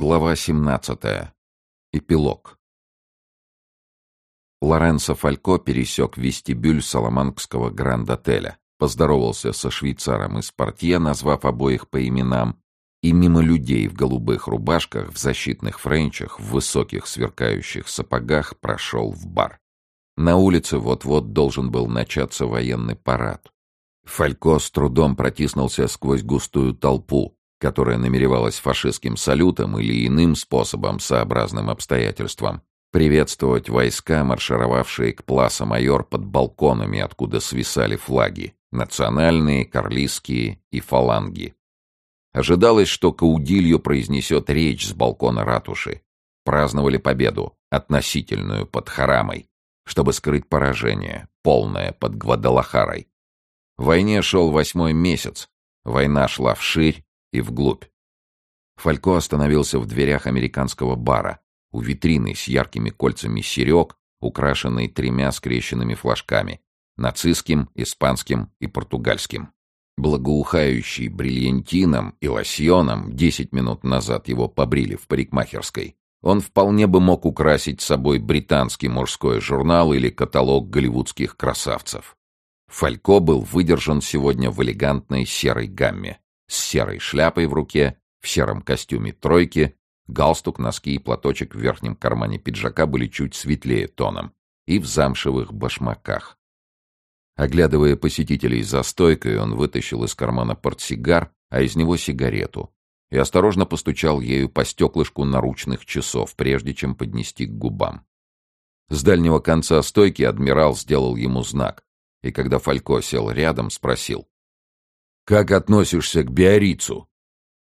Глава 17. Эпилог. Лоренцо Фалько пересек вестибюль Соломангского гранд-отеля, поздоровался со швейцаром из портье, назвав обоих по именам, и мимо людей в голубых рубашках, в защитных френчах, в высоких сверкающих сапогах прошел в бар. На улице вот-вот должен был начаться военный парад. Фалько с трудом протиснулся сквозь густую толпу, которая намеревалась фашистским салютом или иным способом, сообразным обстоятельствам, приветствовать войска, маршировавшие к Пласа-Майор под балконами, откуда свисали флаги, национальные, карлистские и фаланги. Ожидалось, что Каудилью произнесет речь с балкона ратуши. Праздновали победу, относительную под Харамой, чтобы скрыть поражение, полное под Гвадалахарой. В войне шел восьмой месяц, война шла вширь, и вглубь. Фалько остановился в дверях американского бара, у витрины с яркими кольцами серег, украшенной тремя скрещенными флажками — нацистским, испанским и португальским. Благоухающий бриллиантином и лосьоном, десять минут назад его побрили в парикмахерской, он вполне бы мог украсить собой британский мужской журнал или каталог голливудских красавцев. Фалько был выдержан сегодня в элегантной серой гамме с серой шляпой в руке, в сером костюме тройки, галстук, носки и платочек в верхнем кармане пиджака были чуть светлее тоном, и в замшевых башмаках. Оглядывая посетителей за стойкой, он вытащил из кармана портсигар, а из него сигарету, и осторожно постучал ею по стеклышку наручных часов, прежде чем поднести к губам. С дальнего конца стойки адмирал сделал ему знак, и когда Фалько сел рядом, спросил. Как относишься к Биарицу?»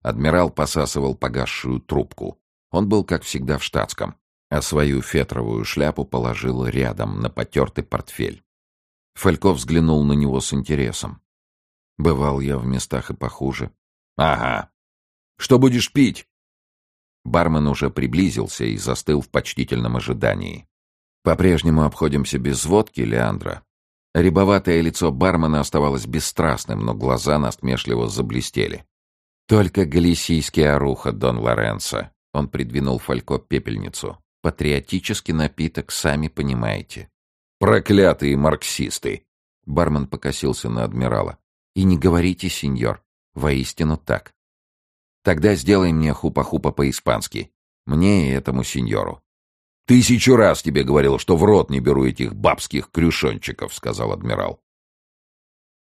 Адмирал посасывал погасшую трубку. Он был, как всегда, в штатском, а свою фетровую шляпу положил рядом на потертый портфель. Фальков взглянул на него с интересом. «Бывал я в местах и похуже». «Ага. Что будешь пить?» Бармен уже приблизился и застыл в почтительном ожидании. «По-прежнему обходимся без водки, Леандра?» Рябоватое лицо бармена оставалось бесстрастным, но глаза насмешливо заблестели. «Только галисийский оруха, Дон Лоренцо!» Он придвинул Фалько пепельницу. «Патриотический напиток, сами понимаете». «Проклятые марксисты!» Бармен покосился на адмирала. «И не говорите, сеньор. Воистину так. Тогда сделай мне хупа-хупа по-испански. Мне и этому сеньору. «Тысячу раз тебе говорил, что в рот не беру этих бабских крюшончиков», — сказал адмирал.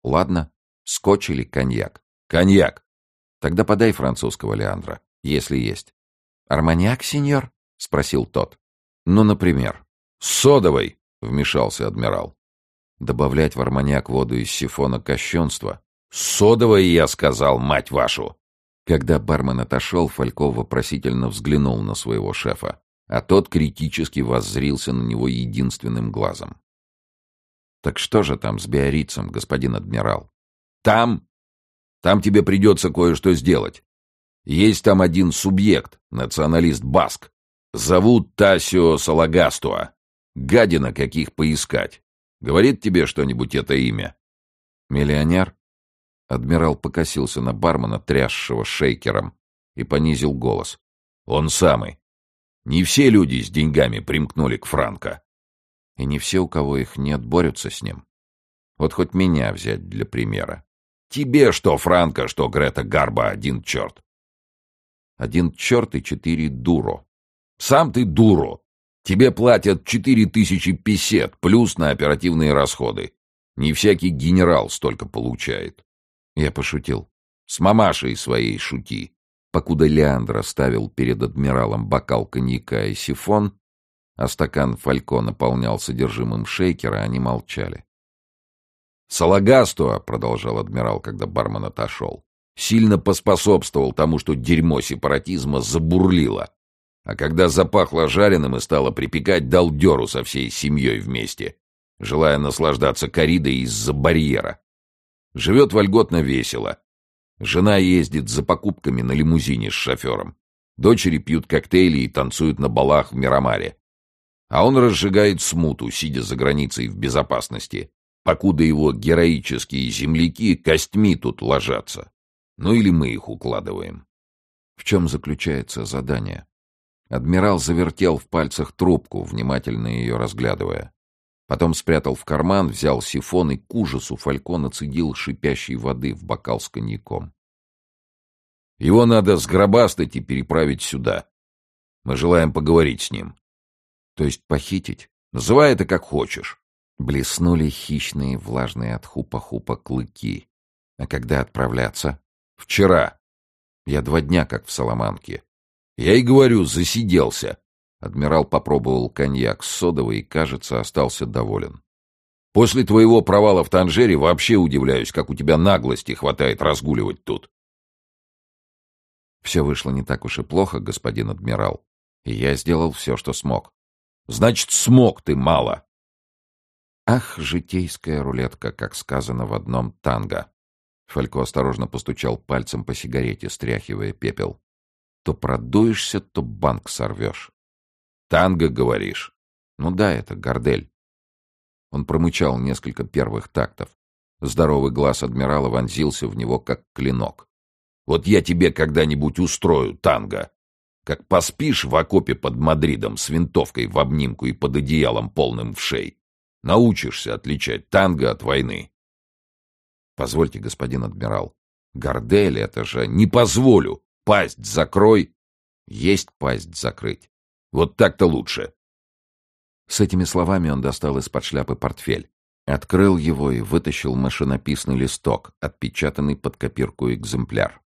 «Ладно. Скотч или коньяк?» «Коньяк». «Тогда подай французского Леандра, если есть». «Арманьяк, сеньор?» — спросил тот. «Ну, например». «Содовой!» — вмешался адмирал. «Добавлять в арманьяк воду из сифона кощунства?» «Содовой, я сказал, мать вашу!» Когда бармен отошел, Фальков вопросительно взглянул на своего шефа а тот критически воззрился на него единственным глазом. «Так что же там с биорицем, господин адмирал?» «Там? Там тебе придется кое-что сделать. Есть там один субъект, националист Баск. Зовут Тасио Салагастуа. Гадина каких поискать. Говорит тебе что-нибудь это имя?» «Миллионер?» Адмирал покосился на бармена, трясшего шейкером, и понизил голос. «Он самый. Не все люди с деньгами примкнули к Франко. И не все, у кого их нет, борются с ним. Вот хоть меня взять для примера. Тебе что Франко, что Грета Гарба один черт. Один черт и четыре дуро. Сам ты дуро. Тебе платят четыре тысячи песет, плюс на оперативные расходы. Не всякий генерал столько получает. Я пошутил. С мамашей своей шути. Покуда Леандр ставил перед адмиралом бокал коньяка и сифон, а стакан фалько наполнял содержимым шейкера, они молчали. «Салагастуа», — продолжал адмирал, когда бармен отошел, сильно поспособствовал тому, что дерьмо сепаратизма забурлило. А когда запахло жареным и стало припекать, дал дёру со всей семьей вместе, желая наслаждаться коридой из-за барьера. Живет вольготно весело, Жена ездит за покупками на лимузине с шофером. Дочери пьют коктейли и танцуют на балах в Мирамаре. А он разжигает смуту, сидя за границей в безопасности, покуда его героические земляки костьми тут ложатся. Ну или мы их укладываем. В чем заключается задание? Адмирал завертел в пальцах трубку, внимательно ее разглядывая. Потом спрятал в карман, взял сифон и к ужасу Фалько нацедил шипящей воды в бокал с коньяком. «Его надо сгробастать и переправить сюда. Мы желаем поговорить с ним». «То есть похитить? Называй это как хочешь». Блеснули хищные, влажные от хупа-хупа клыки. «А когда отправляться?» «Вчера. Я два дня как в Соломанке. Я и говорю, засиделся. Адмирал попробовал коньяк с содовой и, кажется, остался доволен. После твоего провала в Танжере вообще удивляюсь, как у тебя наглости хватает разгуливать тут. Все вышло не так уж и плохо, господин адмирал, и я сделал все, что смог. Значит, смог ты мало. Ах, житейская рулетка, как сказано в одном танго. Фалько осторожно постучал пальцем по сигарете, стряхивая пепел. То продуешься, то банк сорвешь. Танго, говоришь? Ну да, это Гордель. Он промычал несколько первых тактов. Здоровый глаз адмирала вонзился в него, как клинок. Вот я тебе когда-нибудь устрою танго. Как поспишь в окопе под Мадридом с винтовкой в обнимку и под одеялом полным в шей. Научишься отличать танго от войны. Позвольте, господин адмирал. Гордель это же не позволю. Пасть закрой. Есть пасть закрыть. Вот так-то лучше. С этими словами он достал из-под шляпы портфель, открыл его и вытащил машинописный листок, отпечатанный под копирку экземпляр.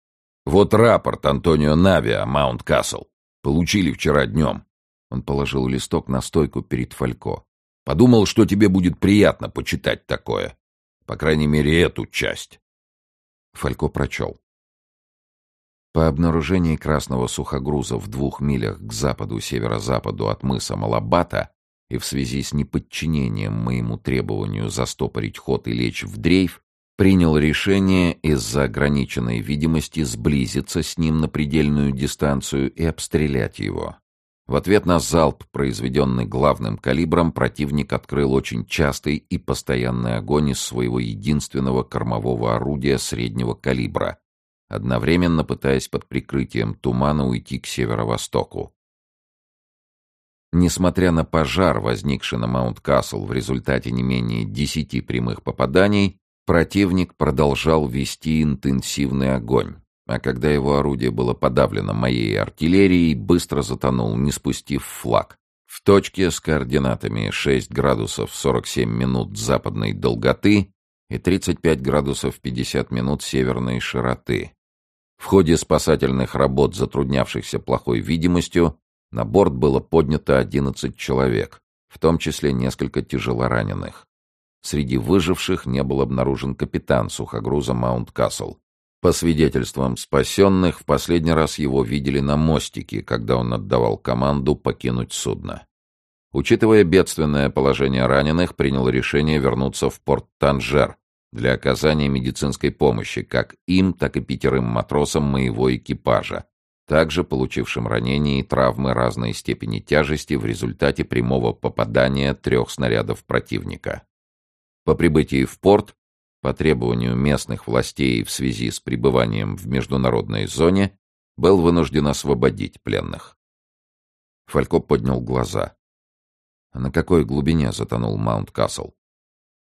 «Вот рапорт Антонио Нави о Маунт-Касл. Получили вчера днем». Он положил листок на стойку перед Фалько. «Подумал, что тебе будет приятно почитать такое. По крайней мере, эту часть». Фалько прочел. По обнаружении красного сухогруза в двух милях к западу-северо-западу от мыса Малабата и в связи с неподчинением моему требованию застопорить ход и лечь в дрейф, принял решение из-за ограниченной видимости сблизиться с ним на предельную дистанцию и обстрелять его. В ответ на залп, произведенный главным калибром, противник открыл очень частый и постоянный огонь из своего единственного кормового орудия среднего калибра — одновременно пытаясь под прикрытием тумана уйти к северо-востоку. Несмотря на пожар, возникший на Маунт-Касл в результате не менее десяти прямых попаданий, противник продолжал вести интенсивный огонь, а когда его орудие было подавлено моей артиллерией, быстро затонул, не спустив флаг. В точке с координатами 6 градусов 47 минут западной долготы и 35 градусов 50 минут северной широты. В ходе спасательных работ, затруднявшихся плохой видимостью, на борт было поднято 11 человек, в том числе несколько тяжелораненых. Среди выживших не был обнаружен капитан сухогруза Маунт Касл. По свидетельствам спасенных, в последний раз его видели на мостике, когда он отдавал команду покинуть судно. Учитывая бедственное положение раненых, принял решение вернуться в порт Танжер для оказания медицинской помощи как им, так и пятерым матросам моего экипажа, также получившим ранения и травмы разной степени тяжести в результате прямого попадания трех снарядов противника. По прибытии в порт, по требованию местных властей в связи с пребыванием в международной зоне, был вынужден освободить пленных. Фалько поднял глаза. А на какой глубине затонул Маунт-Касл?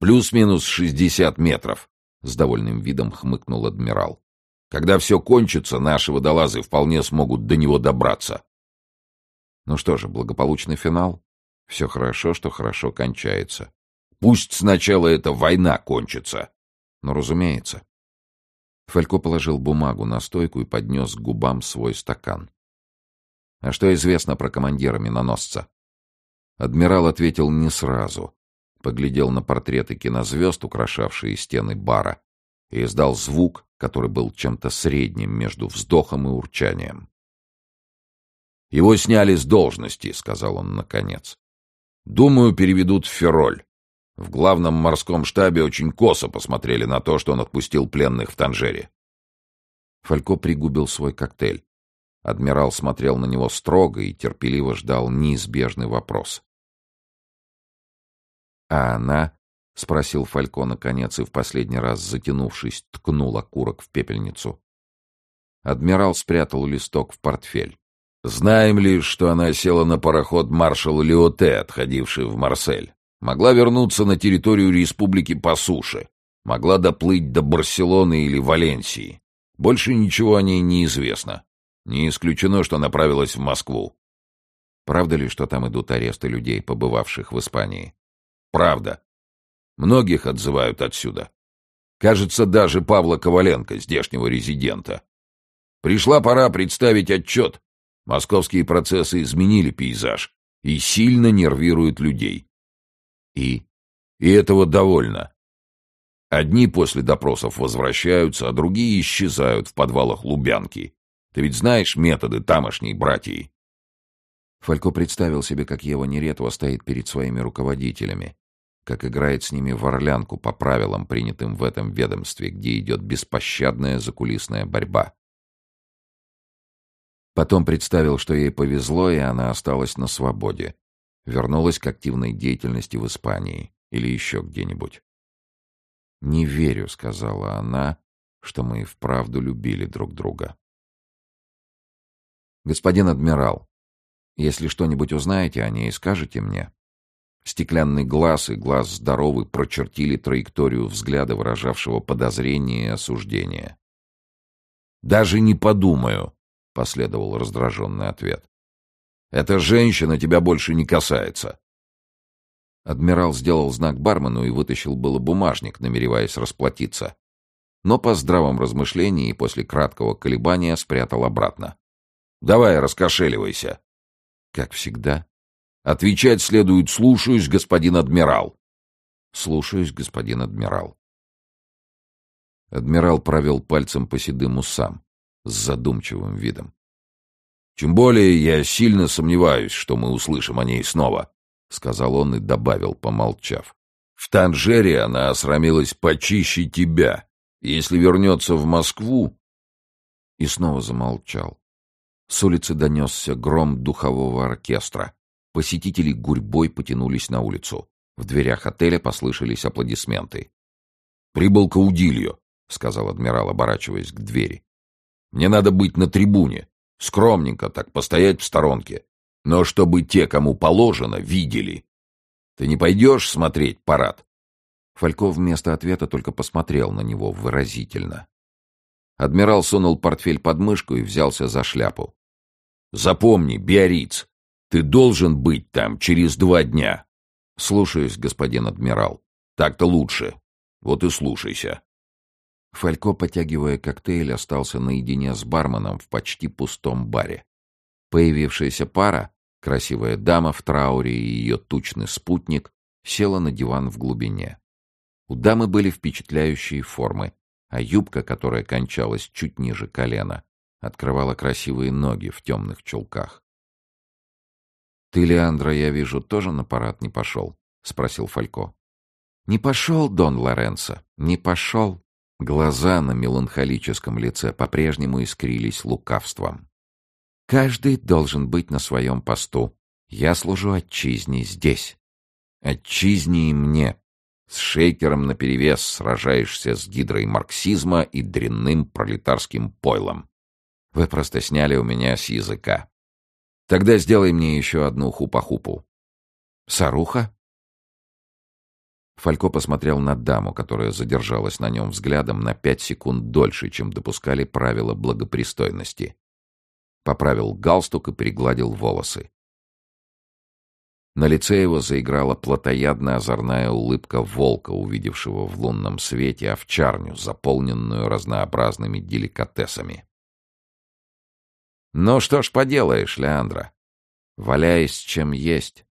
Плюс-минус шестьдесят метров, с довольным видом хмыкнул адмирал. Когда все кончится, наши водолазы вполне смогут до него добраться. Ну что же, благополучный финал. Все хорошо, что хорошо кончается. Пусть сначала эта война кончится. Ну, разумеется. Фалько положил бумагу на стойку и поднес к губам свой стакан. А что известно про командира миноносца? Адмирал ответил не сразу. Поглядел на портреты кинозвезд, украшавшие стены бара, и издал звук, который был чем-то средним между вздохом и урчанием. «Его сняли с должности», — сказал он наконец. «Думаю, переведут в Фероль. В главном морском штабе очень косо посмотрели на то, что он отпустил пленных в Танжере». Фалько пригубил свой коктейль. Адмирал смотрел на него строго и терпеливо ждал неизбежный вопрос. «А она?» — спросил Фалько наконец и в последний раз, затянувшись, ткнул окурок в пепельницу. Адмирал спрятал листок в портфель. «Знаем ли, что она села на пароход маршала Леоте, отходивший в Марсель? Могла вернуться на территорию республики по суше. Могла доплыть до Барселоны или Валенсии. Больше ничего о ней не известно. Не исключено, что направилась в Москву. Правда ли, что там идут аресты людей, побывавших в Испании? Правда. Многих отзывают отсюда. Кажется, даже Павла Коваленко, здешнего резидента. Пришла пора представить отчет. Московские процессы изменили пейзаж и сильно нервируют людей. И? И этого довольно. Одни после допросов возвращаются, а другие исчезают в подвалах Лубянки. Ты ведь знаешь методы тамошней братьи. Фалько представил себе, как Ева Неретова стоит перед своими руководителями, как играет с ними в орлянку по правилам, принятым в этом ведомстве, где идет беспощадная закулисная борьба. Потом представил, что ей повезло, и она осталась на свободе. Вернулась к активной деятельности в Испании или еще где-нибудь. «Не верю», — сказала она, — «что мы и вправду любили друг друга». «Господин адмирал, если что-нибудь узнаете о ней, скажете мне». Стеклянный глаз и глаз здоровый прочертили траекторию взгляда, выражавшего подозрение и осуждение. «Даже не подумаю», — последовал раздраженный ответ. «Эта женщина тебя больше не касается». Адмирал сделал знак бармену и вытащил было бумажник, намереваясь расплатиться. Но по здравом размышлении и после краткого колебания спрятал обратно. «Давай, раскошеливайся». «Как всегда». «Отвечать следует «слушаюсь, господин адмирал». «Слушаюсь, господин адмирал». Адмирал провел пальцем по седым усам с задумчивым видом. «Тем более я сильно сомневаюсь, что мы услышим о ней снова», — сказал он и добавил, помолчав. «В Танжере она осрамилась почище тебя. Если вернется в Москву...» И снова замолчал. С улицы донесся гром духового оркестра. Посетители гурьбой потянулись на улицу. В дверях отеля послышались аплодисменты. «Прибыл Каудильо», — сказал адмирал, оборачиваясь к двери. Мне надо быть на трибуне. Скромненько так, постоять в сторонке. Но чтобы те, кому положено, видели. Ты не пойдешь смотреть парад?» Фальков вместо ответа только посмотрел на него выразительно. Адмирал сунул портфель под мышку и взялся за шляпу. «Запомни, Биориц, ты должен быть там через два дня». «Слушаюсь, господин адмирал. Так-то лучше. Вот и слушайся». Фалько, потягивая коктейль, остался наедине с барменом в почти пустом баре. Появившаяся пара, красивая дама в трауре и ее тучный спутник, села на диван в глубине. У дамы были впечатляющие формы, а юбка, которая кончалась чуть ниже колена, открывала красивые ноги в темных чулках. «Ты, Леандра, я вижу, тоже на парад не пошел?» — спросил Фалько. «Не пошел, Дон Лоренцо, не пошел», Глаза на меланхолическом лице по-прежнему искрились лукавством. «Каждый должен быть на своем посту. Я служу отчизне здесь. Отчизне и мне. С шейкером наперевес сражаешься с гидрой марксизма и дрянным пролетарским пойлом. Вы просто сняли у меня с языка. Тогда сделай мне еще одну хупа-хупу. Саруха? Фалько посмотрел на даму, которая задержалась на нем взглядом на пять секунд дольше, чем допускали правила благопристойности. Поправил галстук и пригладил волосы. На лице его заиграла плотоядная озорная улыбка волка, увидевшего в лунном свете овчарню, заполненную разнообразными деликатесами. «Ну что ж поделаешь, Леандра? Валяясь чем есть,